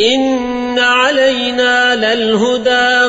إن علينا للهدى